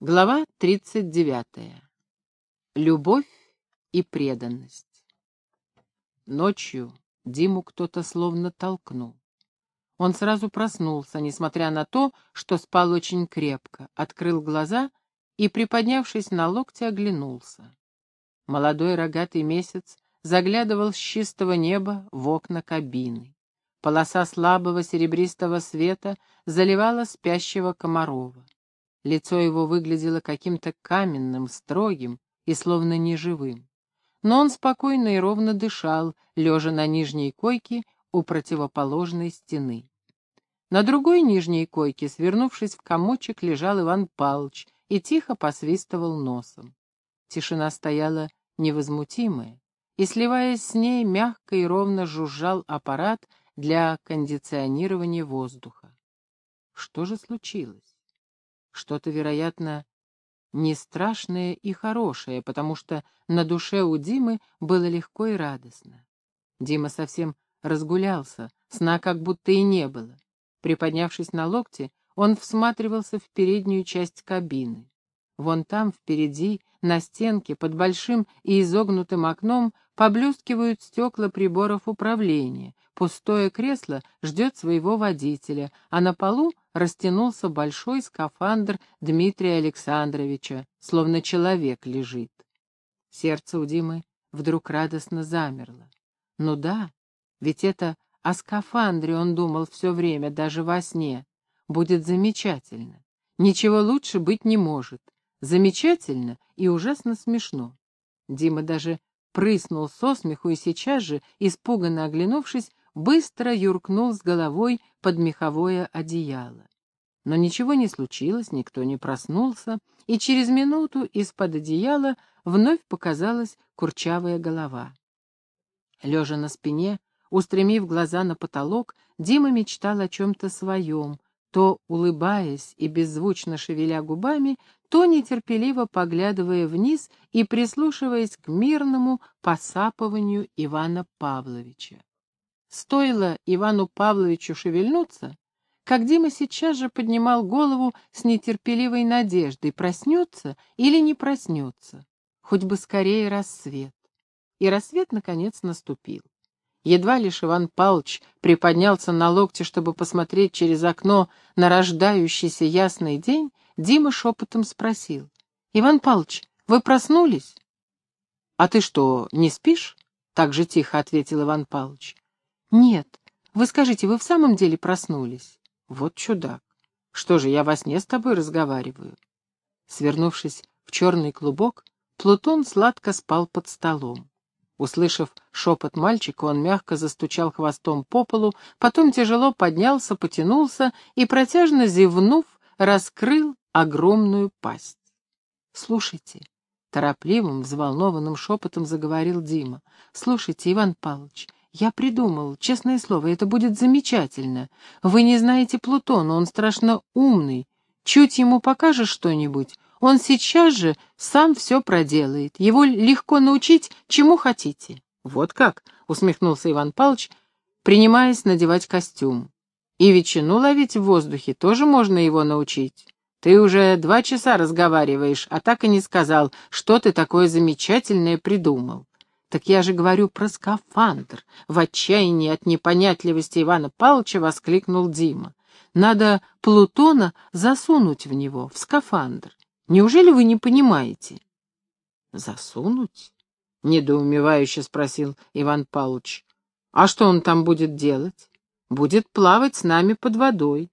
Глава 39. Любовь и преданность. Ночью Диму кто-то словно толкнул. Он сразу проснулся, несмотря на то, что спал очень крепко, открыл глаза и, приподнявшись на локте, оглянулся. Молодой рогатый месяц заглядывал с чистого неба в окна кабины. Полоса слабого серебристого света заливала спящего Комарова. Лицо его выглядело каким-то каменным, строгим и словно неживым. Но он спокойно и ровно дышал, лежа на нижней койке у противоположной стены. На другой нижней койке, свернувшись в комочек, лежал Иван Палыч и тихо посвистывал носом. Тишина стояла невозмутимая, и, сливаясь с ней, мягко и ровно жужжал аппарат для кондиционирования воздуха. Что же случилось? Что-то, вероятно, не страшное и хорошее, потому что на душе у Димы было легко и радостно. Дима совсем разгулялся, сна как будто и не было. Приподнявшись на локте, он всматривался в переднюю часть кабины. Вон там, впереди, на стенке, под большим и изогнутым окном, поблескивают стекла приборов управления. Пустое кресло ждет своего водителя, а на полу растянулся большой скафандр Дмитрия Александровича, словно человек лежит. Сердце у Димы вдруг радостно замерло. Ну да, ведь это о скафандре он думал все время, даже во сне. Будет замечательно. Ничего лучше быть не может. Замечательно и ужасно смешно. Дима даже прыснул со смеху и сейчас же, испуганно оглянувшись, быстро юркнул с головой под меховое одеяло. Но ничего не случилось, никто не проснулся, и через минуту из-под одеяла вновь показалась курчавая голова. Лежа на спине, устремив глаза на потолок, Дима мечтал о чем-то своем, то улыбаясь и беззвучно шевеля губами, то нетерпеливо поглядывая вниз и прислушиваясь к мирному посапыванию Ивана Павловича. Стоило Ивану Павловичу шевельнуться, как Дима сейчас же поднимал голову с нетерпеливой надеждой, проснется или не проснется, хоть бы скорее рассвет. И рассвет, наконец, наступил. Едва лишь Иван Павлович приподнялся на локте, чтобы посмотреть через окно на рождающийся ясный день, Дима шепотом спросил. — Иван Павлович, вы проснулись? — А ты что, не спишь? — так же тихо ответил Иван Павлович. «Нет. Вы скажите, вы в самом деле проснулись?» «Вот чудак. Что же, я во сне с тобой разговариваю?» Свернувшись в черный клубок, Плутон сладко спал под столом. Услышав шепот мальчика, он мягко застучал хвостом по полу, потом тяжело поднялся, потянулся и, протяжно зевнув, раскрыл огромную пасть. «Слушайте», — торопливым, взволнованным шепотом заговорил Дима, — «слушайте, Иван Павлович, «Я придумал, честное слово, это будет замечательно. Вы не знаете Плутона, он страшно умный. Чуть ему покажешь что-нибудь, он сейчас же сам все проделает. Его легко научить, чему хотите». «Вот как?» — усмехнулся Иван Павлович, принимаясь надевать костюм. «И ветчину ловить в воздухе тоже можно его научить. Ты уже два часа разговариваешь, а так и не сказал, что ты такое замечательное придумал». «Так я же говорю про скафандр!» — в отчаянии от непонятливости Ивана Павловича воскликнул Дима. «Надо Плутона засунуть в него, в скафандр. Неужели вы не понимаете?» «Засунуть?» — недоумевающе спросил Иван Павлович. «А что он там будет делать? Будет плавать с нами под водой».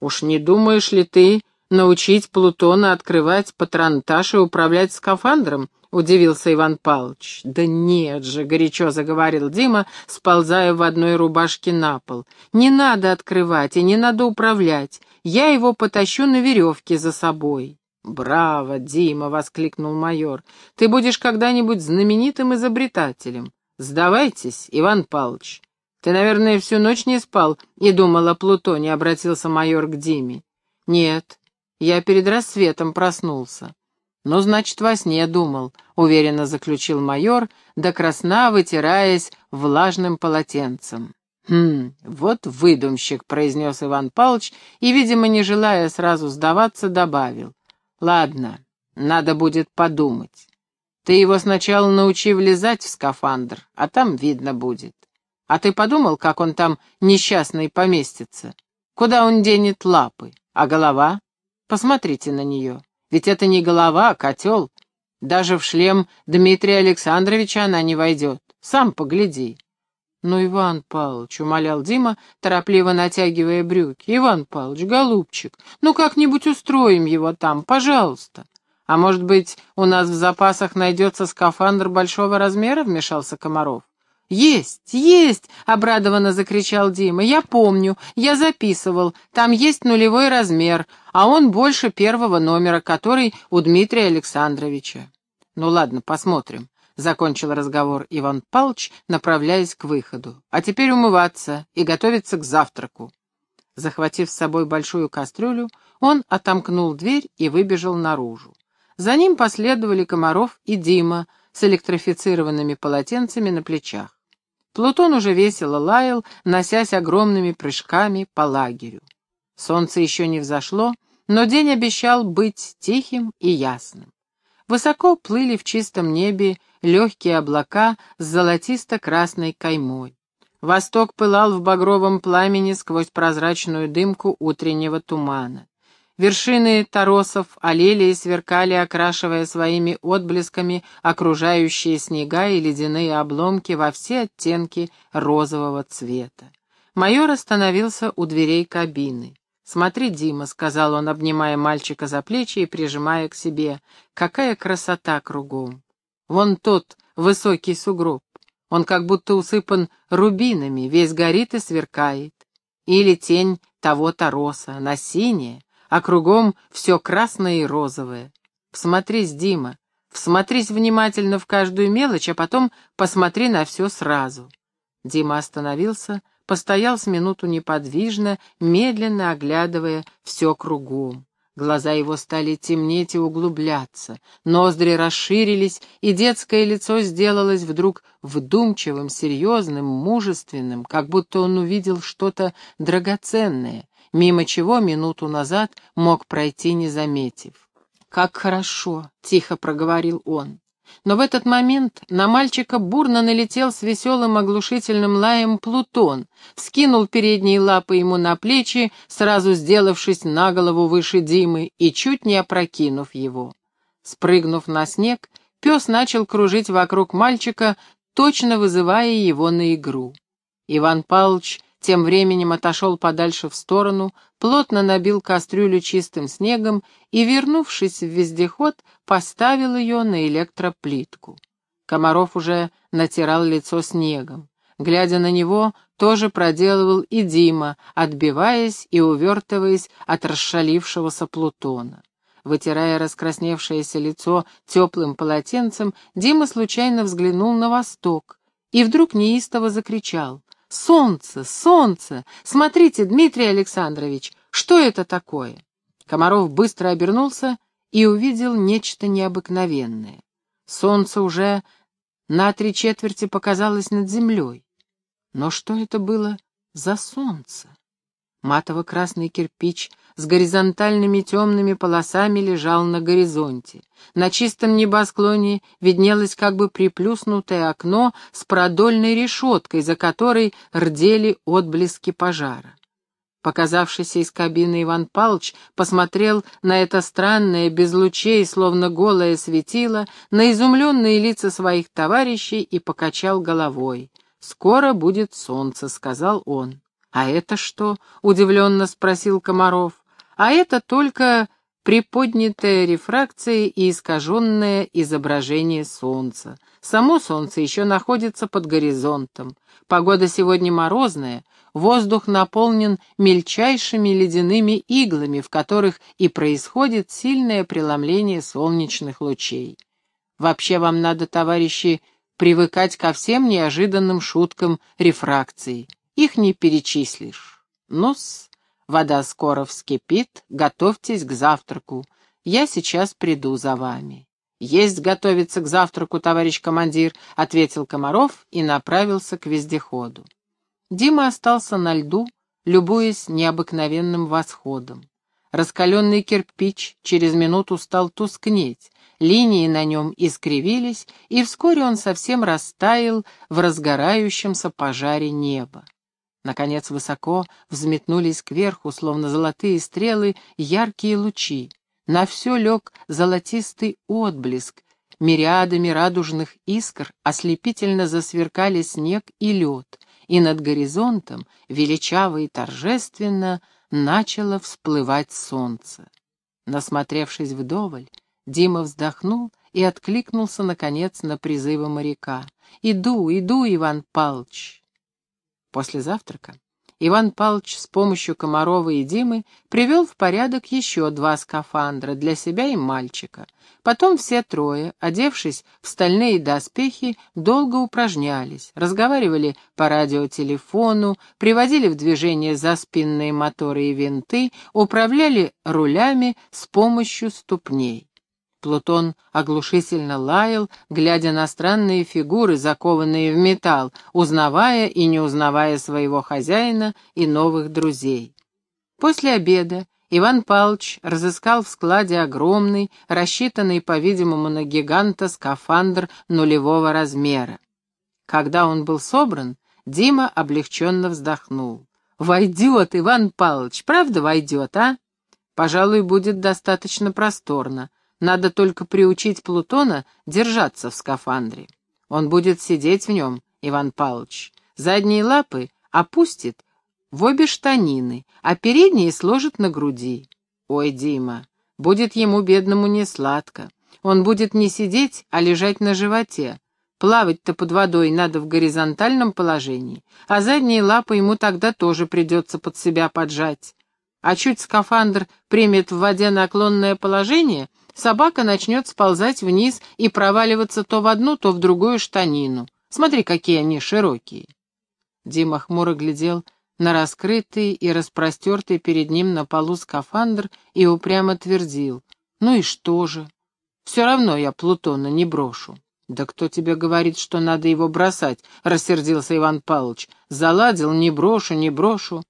«Уж не думаешь ли ты, научить Плутона открывать патронтаж и управлять скафандром?» — удивился Иван Павлович. «Да нет же», — горячо заговорил Дима, сползая в одной рубашке на пол. «Не надо открывать и не надо управлять. Я его потащу на веревке за собой». «Браво, Дима!» — воскликнул майор. «Ты будешь когда-нибудь знаменитым изобретателем. Сдавайтесь, Иван Павлович. Ты, наверное, всю ночь не спал и думал о Плутоне», — обратился майор к Диме. «Нет, я перед рассветом проснулся. «Ну, значит, во сне думал», — уверенно заключил майор, до красна вытираясь влажным полотенцем. «Хм, вот выдумщик», — произнес Иван Павлович, и, видимо, не желая сразу сдаваться, добавил. «Ладно, надо будет подумать. Ты его сначала научи влезать в скафандр, а там видно будет. А ты подумал, как он там несчастный поместится? Куда он денет лапы? А голова? Посмотрите на нее. Ведь это не голова, а котел. Даже в шлем Дмитрия Александровича она не войдет. Сам погляди. «Ну, Иван Павлович», — умолял Дима, торопливо натягивая брюки, — «Иван Павлович, голубчик, ну как-нибудь устроим его там, пожалуйста». «А может быть, у нас в запасах найдется скафандр большого размера?» — вмешался Комаров. «Есть, есть!» — обрадованно закричал Дима. «Я помню, я записывал. Там есть нулевой размер, а он больше первого номера, который у Дмитрия Александровича». «Ну ладно, посмотрим. — закончил разговор Иван Палч, направляясь к выходу. «А теперь умываться и готовиться к завтраку». Захватив с собой большую кастрюлю, он отомкнул дверь и выбежал наружу. За ним последовали Комаров и Дима с электрифицированными полотенцами на плечах. Плутон уже весело лаял, носясь огромными прыжками по лагерю. Солнце еще не взошло, но день обещал быть тихим и ясным. Высоко плыли в чистом небе легкие облака с золотисто-красной каймой. Восток пылал в багровом пламени сквозь прозрачную дымку утреннего тумана. Вершины торосов олели и сверкали, окрашивая своими отблесками окружающие снега и ледяные обломки во все оттенки розового цвета. Майор остановился у дверей кабины. «Смотри, Дима», — сказал он, обнимая мальчика за плечи и прижимая к себе, — «какая красота кругом! Вон тот высокий сугроб. Он как будто усыпан рубинами, весь горит и сверкает. Или тень того тороса, на синее, а кругом все красное и розовое. Всмотрись, Дима, всмотрись внимательно в каждую мелочь, а потом посмотри на все сразу. Дима остановился, постоял с минуту неподвижно, медленно оглядывая все кругом. Глаза его стали темнеть и углубляться, ноздри расширились, и детское лицо сделалось вдруг вдумчивым, серьезным, мужественным, как будто он увидел что-то драгоценное, мимо чего минуту назад мог пройти, не заметив. «Как хорошо!» — тихо проговорил он. Но в этот момент на мальчика бурно налетел с веселым оглушительным лаем Плутон, скинул передние лапы ему на плечи, сразу сделавшись на голову выше Димы и чуть не опрокинув его. Спрыгнув на снег, пес начал кружить вокруг мальчика, точно вызывая его на игру. Иван Павлович тем временем отошел подальше в сторону, плотно набил кастрюлю чистым снегом и, вернувшись в вездеход, поставил ее на электроплитку. Комаров уже натирал лицо снегом. Глядя на него, тоже проделывал и Дима, отбиваясь и увертываясь от расшалившегося Плутона. Вытирая раскрасневшееся лицо теплым полотенцем, Дима случайно взглянул на восток и вдруг неистово закричал Солнце, солнце! Смотрите, Дмитрий Александрович, что это такое?» Комаров быстро обернулся и увидел нечто необыкновенное. Солнце уже на три четверти показалось над землей. Но что это было за солнце? Матово-красный кирпич с горизонтальными темными полосами лежал на горизонте. На чистом небосклоне виднелось как бы приплюснутое окно с продольной решеткой, за которой рдели отблески пожара. Показавшийся из кабины Иван Палч посмотрел на это странное, без лучей, словно голое светило, на изумленные лица своих товарищей и покачал головой. «Скоро будет солнце», — сказал он. «А это что?» — удивленно спросил Комаров. «А это только приподнятая рефракция и искаженное изображение Солнца. Само Солнце еще находится под горизонтом. Погода сегодня морозная, воздух наполнен мельчайшими ледяными иглами, в которых и происходит сильное преломление солнечных лучей. Вообще вам надо, товарищи, привыкать ко всем неожиданным шуткам рефракции. Их не перечислишь. Ну-с, вода скоро вскипит, готовьтесь к завтраку. Я сейчас приду за вами. «Есть готовиться к завтраку, товарищ командир», — ответил Комаров и направился к вездеходу. Дима остался на льду, любуясь необыкновенным восходом. Раскаленный кирпич через минуту стал тускнеть, линии на нем искривились, и вскоре он совсем растаял в разгорающемся пожаре неба. Наконец высоко взметнулись кверху, словно золотые стрелы, яркие лучи. На все лег золотистый отблеск, мириадами радужных искр ослепительно засверкали снег и лед, и над горизонтом, величаво и торжественно, начало всплывать солнце. Насмотревшись вдоволь, Дима вздохнул и откликнулся, наконец, на призывы моряка. «Иду, иду, Иван Палч!» После завтрака Иван Павлович с помощью Комарова и Димы привел в порядок еще два скафандра для себя и мальчика. Потом все трое, одевшись в стальные доспехи, долго упражнялись, разговаривали по радиотелефону, приводили в движение заспинные моторы и винты, управляли рулями с помощью ступней. Плутон оглушительно лаял, глядя на странные фигуры, закованные в металл, узнавая и не узнавая своего хозяина и новых друзей. После обеда Иван Павлович разыскал в складе огромный, рассчитанный, по-видимому, на гиганта скафандр нулевого размера. Когда он был собран, Дима облегченно вздохнул. «Войдет, Иван Павлович, правда войдет, а? Пожалуй, будет достаточно просторно. Надо только приучить Плутона держаться в скафандре. Он будет сидеть в нем, Иван Павлович. Задние лапы опустит в обе штанины, а передние сложит на груди. Ой, Дима, будет ему, бедному, не сладко. Он будет не сидеть, а лежать на животе. Плавать-то под водой надо в горизонтальном положении, а задние лапы ему тогда тоже придется под себя поджать. А чуть скафандр примет в воде наклонное положение — собака начнет сползать вниз и проваливаться то в одну, то в другую штанину. Смотри, какие они широкие. Дима хмуро глядел на раскрытый и распростертый перед ним на полу скафандр и упрямо твердил. «Ну и что же? Все равно я Плутона не брошу». «Да кто тебе говорит, что надо его бросать?» — рассердился Иван Павлович. «Заладил, не брошу, не брошу.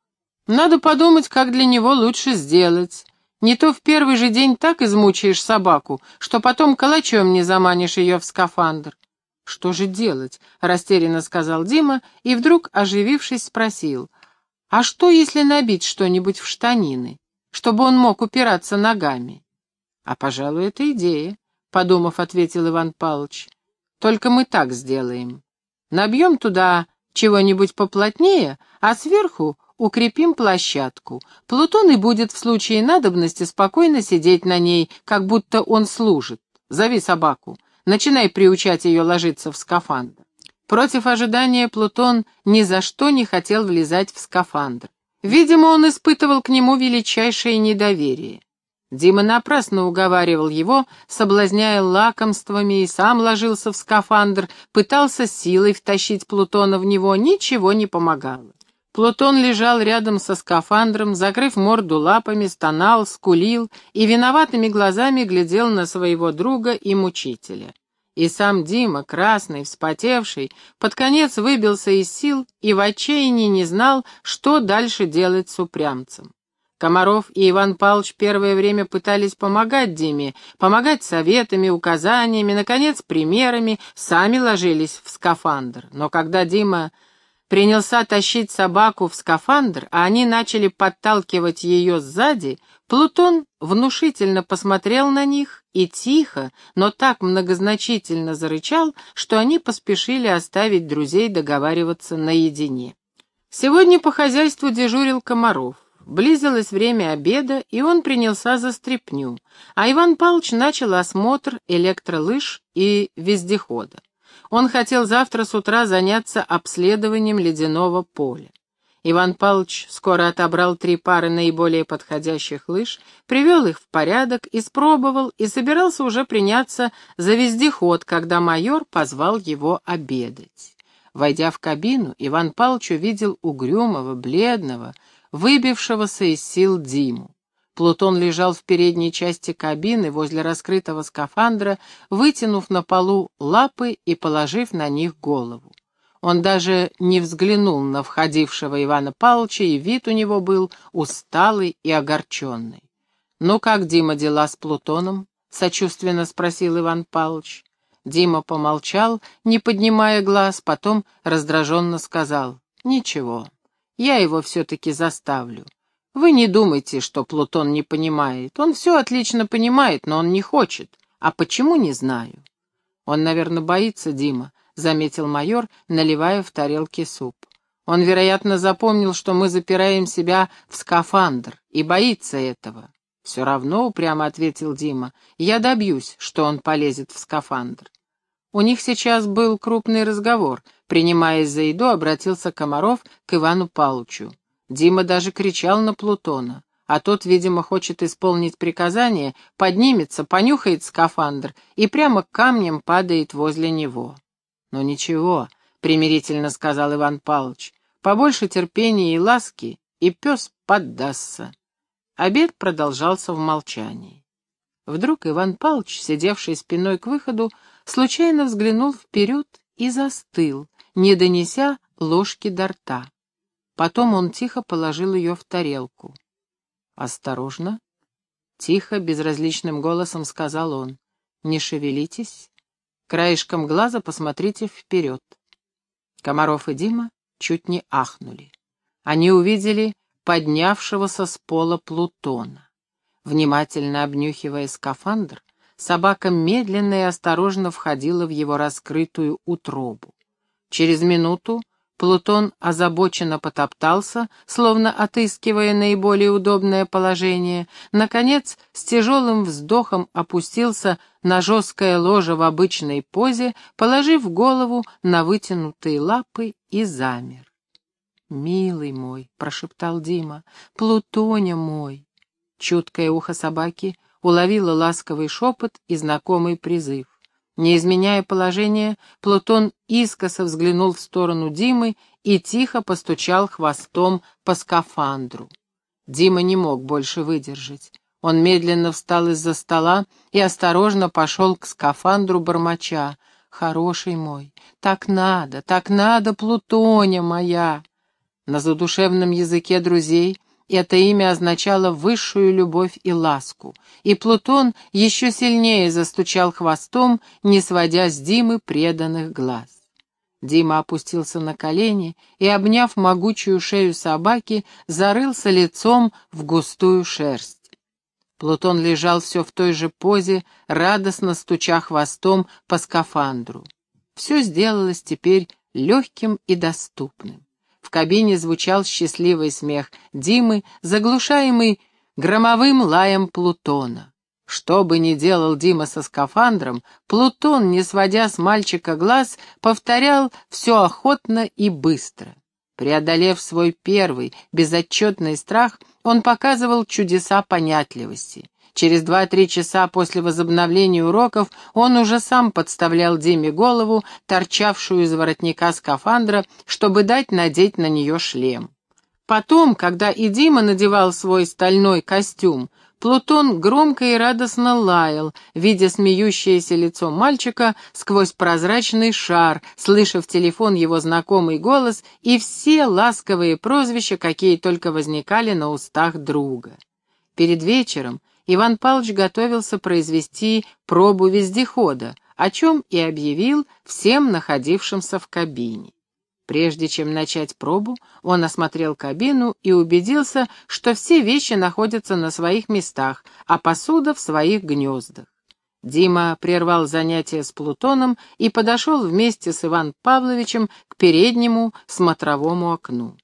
Надо подумать, как для него лучше сделать. Не то в первый же день так измучаешь собаку, что потом калачом не заманишь ее в скафандр. «Что же делать?» — растерянно сказал Дима и вдруг, оживившись, спросил. «А что, если набить что-нибудь в штанины, чтобы он мог упираться ногами?» «А, пожалуй, это идея», — подумав, ответил Иван Павлович. «Только мы так сделаем. Набьем туда чего-нибудь поплотнее, а сверху укрепим площадку. Плутон и будет в случае надобности спокойно сидеть на ней, как будто он служит. Зови собаку. Начинай приучать ее ложиться в скафандр. Против ожидания Плутон ни за что не хотел влезать в скафандр. Видимо, он испытывал к нему величайшее недоверие. Дима напрасно уговаривал его, соблазняя лакомствами, и сам ложился в скафандр, пытался силой втащить Плутона в него, ничего не помогало. Плутон лежал рядом со скафандром, закрыв морду лапами, стонал, скулил и виноватыми глазами глядел на своего друга и мучителя. И сам Дима, красный, вспотевший, под конец выбился из сил и в отчаянии не знал, что дальше делать с упрямцем. Комаров и Иван Павлович первое время пытались помогать Диме, помогать советами, указаниями, наконец, примерами, сами ложились в скафандр. Но когда Дима принялся тащить собаку в скафандр, а они начали подталкивать ее сзади, Плутон внушительно посмотрел на них и тихо, но так многозначительно зарычал, что они поспешили оставить друзей договариваться наедине. Сегодня по хозяйству дежурил Комаров. Близилось время обеда, и он принялся за стряпню, а Иван Павлович начал осмотр электролыж и вездехода. Он хотел завтра с утра заняться обследованием ледяного поля. Иван Павлович скоро отобрал три пары наиболее подходящих лыж, привел их в порядок, испробовал и собирался уже приняться за вездеход, когда майор позвал его обедать. Войдя в кабину, Иван Павлович увидел угрюмого, бледного, выбившегося из сил Диму. Плутон лежал в передней части кабины возле раскрытого скафандра, вытянув на полу лапы и положив на них голову. Он даже не взглянул на входившего Ивана Павловича, и вид у него был усталый и огорченный. «Ну как, Дима, дела с Плутоном?» — сочувственно спросил Иван Павлович. Дима помолчал, не поднимая глаз, потом раздраженно сказал. «Ничего, я его все-таки заставлю. Вы не думайте, что Плутон не понимает. Он все отлично понимает, но он не хочет. А почему, не знаю. Он, наверное, боится, Дима, — заметил майор, наливая в тарелки суп. Он, вероятно, запомнил, что мы запираем себя в скафандр, и боится этого. «Все равно», — упрямо ответил Дима, — «я добьюсь, что он полезет в скафандр». У них сейчас был крупный разговор. Принимаясь за еду, обратился Комаров к Ивану Павловичу. Дима даже кричал на Плутона, а тот, видимо, хочет исполнить приказание, поднимется, понюхает скафандр и прямо камнем падает возле него. «Ну ничего», — примирительно сказал Иван Павлович, — «побольше терпения и ласки, и пес поддастся». Обед продолжался в молчании. Вдруг Иван Павлович, сидевший спиной к выходу, случайно взглянул вперед и застыл, не донеся ложки до рта. Потом он тихо положил ее в тарелку. «Осторожно!» Тихо, безразличным голосом сказал он. «Не шевелитесь. Краешком глаза посмотрите вперед». Комаров и Дима чуть не ахнули. Они увидели поднявшегося с пола Плутона. Внимательно обнюхивая скафандр, собака медленно и осторожно входила в его раскрытую утробу. Через минуту Плутон озабоченно потоптался, словно отыскивая наиболее удобное положение. Наконец, с тяжелым вздохом опустился на жесткое ложе в обычной позе, положив голову на вытянутые лапы и замер. «Милый мой», — прошептал Дима, — «Плутоня мой». Чуткое ухо собаки уловило ласковый шепот и знакомый призыв. Не изменяя положение, Плутон искоса взглянул в сторону Димы и тихо постучал хвостом по скафандру. Дима не мог больше выдержать. Он медленно встал из-за стола и осторожно пошел к скафандру бормоча. «Хороший мой, так надо, так надо, Плутоня моя!» На задушевном языке друзей это имя означало высшую любовь и ласку, и Плутон еще сильнее застучал хвостом, не сводя с Димы преданных глаз. Дима опустился на колени и, обняв могучую шею собаки, зарылся лицом в густую шерсть. Плутон лежал все в той же позе, радостно стуча хвостом по скафандру. Все сделалось теперь легким и доступным. В кабине звучал счастливый смех Димы, заглушаемый громовым лаем Плутона. Что бы ни делал Дима со скафандром, Плутон, не сводя с мальчика глаз, повторял все охотно и быстро. Преодолев свой первый, безотчетный страх, он показывал чудеса понятливости. Через два-три часа после возобновления уроков он уже сам подставлял Диме голову, торчавшую из воротника скафандра, чтобы дать надеть на нее шлем. Потом, когда и Дима надевал свой стальной костюм, Плутон громко и радостно лаял, видя смеющееся лицо мальчика сквозь прозрачный шар, слыша в телефон его знакомый голос и все ласковые прозвища, какие только возникали на устах друга. Перед вечером Иван Павлович готовился произвести пробу вездехода, о чем и объявил всем находившимся в кабине. Прежде чем начать пробу, он осмотрел кабину и убедился, что все вещи находятся на своих местах, а посуда в своих гнездах. Дима прервал занятие с Плутоном и подошел вместе с Иван Павловичем к переднему смотровому окну.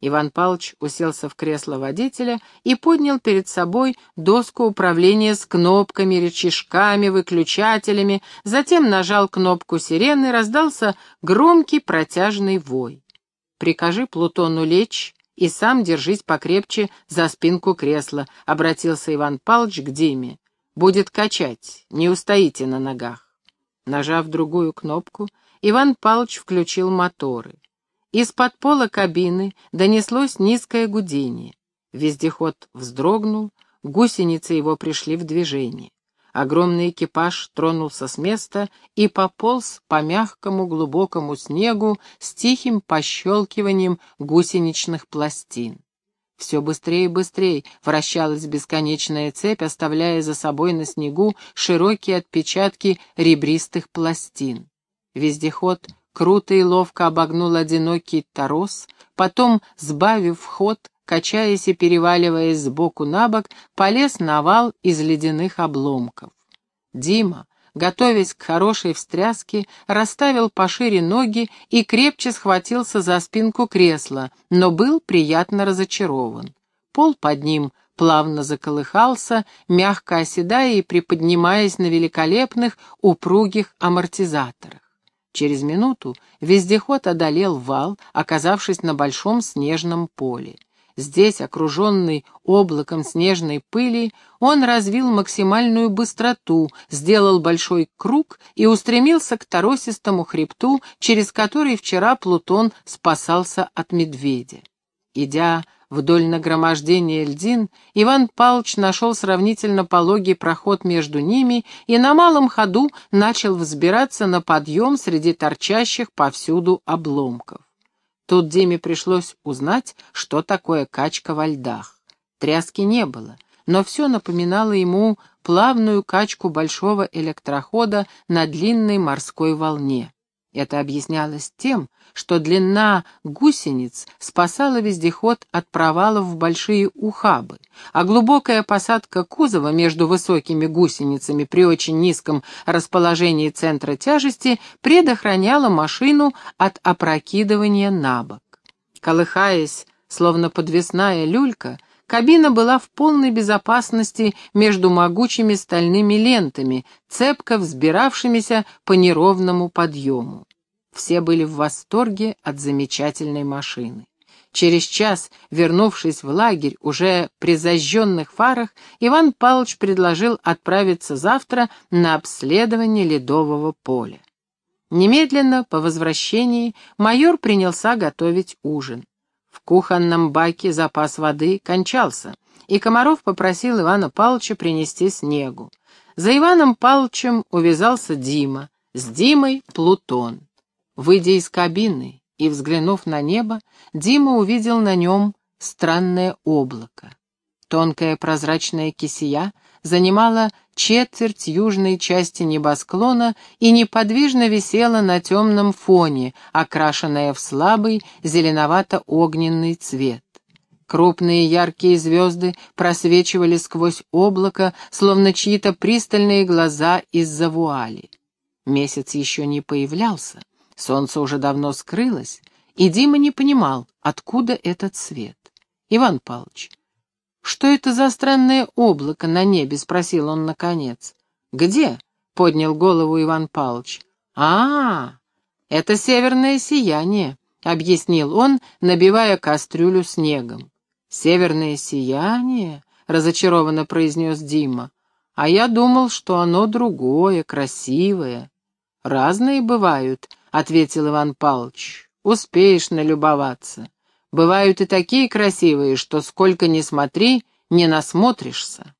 Иван Павлович уселся в кресло водителя и поднял перед собой доску управления с кнопками, рычажками, выключателями, затем нажал кнопку сирены, раздался громкий протяжный вой. «Прикажи Плутону лечь и сам держись покрепче за спинку кресла», — обратился Иван Павлович к Диме. «Будет качать, не устоите на ногах». Нажав другую кнопку, Иван Павлович включил моторы. Из-под пола кабины донеслось низкое гудение. Вездеход вздрогнул, гусеницы его пришли в движение. Огромный экипаж тронулся с места и пополз по мягкому глубокому снегу с тихим пощелкиванием гусеничных пластин. Все быстрее и быстрее вращалась бесконечная цепь, оставляя за собой на снегу широкие отпечатки ребристых пластин. Вездеход круто и ловко обогнул одинокий торос, потом, сбавив ход, качаясь и переваливаясь сбоку на бок, полез на вал из ледяных обломков. Дима, готовясь к хорошей встряске, расставил пошире ноги и крепче схватился за спинку кресла, но был приятно разочарован. Пол под ним плавно заколыхался, мягко оседая и приподнимаясь на великолепных, упругих амортизаторах. Через минуту вездеход одолел вал, оказавшись на большом снежном поле. Здесь, окруженный облаком снежной пыли, он развил максимальную быстроту, сделал большой круг и устремился к торосистому хребту, через который вчера Плутон спасался от медведя. Идя вдоль нагромождения льдин, Иван Палч нашел сравнительно пологий проход между ними и на малом ходу начал взбираться на подъем среди торчащих повсюду обломков. Тут Диме пришлось узнать, что такое качка во льдах. Тряски не было, но все напоминало ему плавную качку большого электрохода на длинной морской волне. Это объяснялось тем, что длина гусениц спасала вездеход от провалов в большие ухабы, а глубокая посадка кузова между высокими гусеницами при очень низком расположении центра тяжести предохраняла машину от опрокидывания на бок. Колыхаясь, словно подвесная люлька, Кабина была в полной безопасности между могучими стальными лентами, цепко взбиравшимися по неровному подъему. Все были в восторге от замечательной машины. Через час, вернувшись в лагерь, уже при зажженных фарах, Иван Павлович предложил отправиться завтра на обследование ледового поля. Немедленно по возвращении майор принялся готовить ужин. В кухонном баке запас воды кончался, и Комаров попросил Ивана Павловича принести снегу. За Иваном Павловичем увязался Дима, с Димой — Плутон. Выйдя из кабины и взглянув на небо, Дима увидел на нем странное облако. Тонкая прозрачная кисия занимала четверть южной части небосклона и неподвижно висела на темном фоне, окрашенная в слабый зеленовато-огненный цвет. Крупные яркие звезды просвечивали сквозь облако, словно чьи-то пристальные глаза из-за вуали. Месяц еще не появлялся, Солнце уже давно скрылось, и Дима не понимал, откуда этот свет. «Иван Павлович, что это за странное облако на небе?» — спросил он наконец. «Где?» — поднял голову Иван Павлович. «А, это северное сияние», — объяснил он, набивая кастрюлю снегом. «Северное сияние?» — разочарованно произнес Дима. «А я думал, что оно другое, красивое. Разные бывают, — ответил Иван Павлович. «Успеешь налюбоваться. Бывают и такие красивые, что сколько ни смотри, не насмотришься».